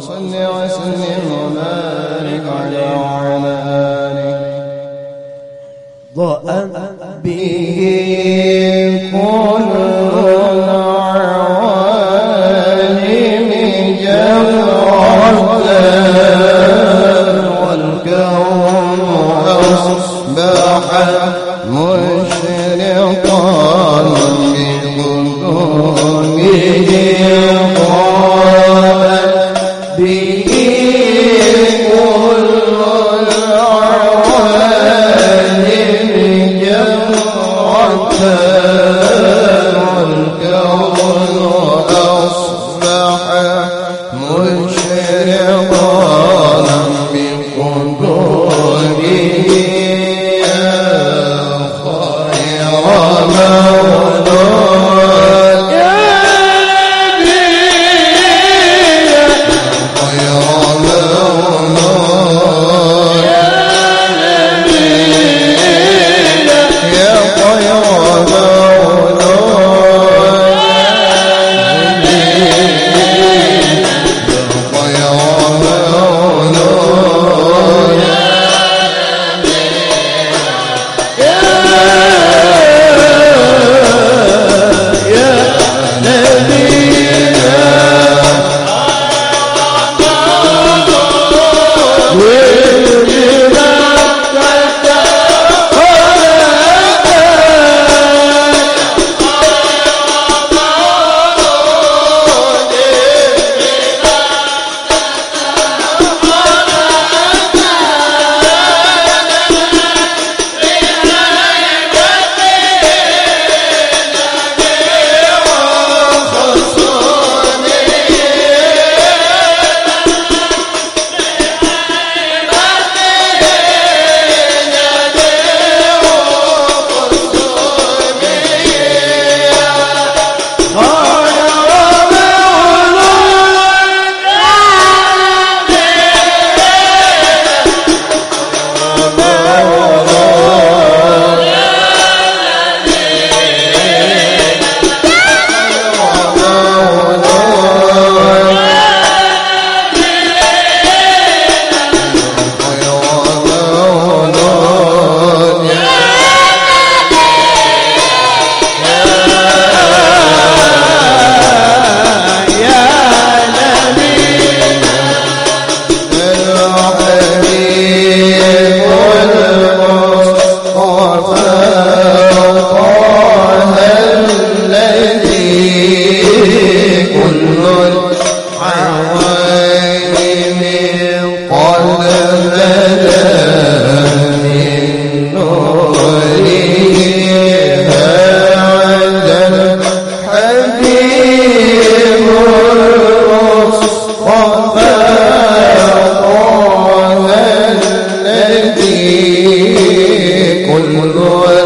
صل وسلم وبارك عليه وعلى آله. به كل العوالم جمرة والكون. أصبح be خذوا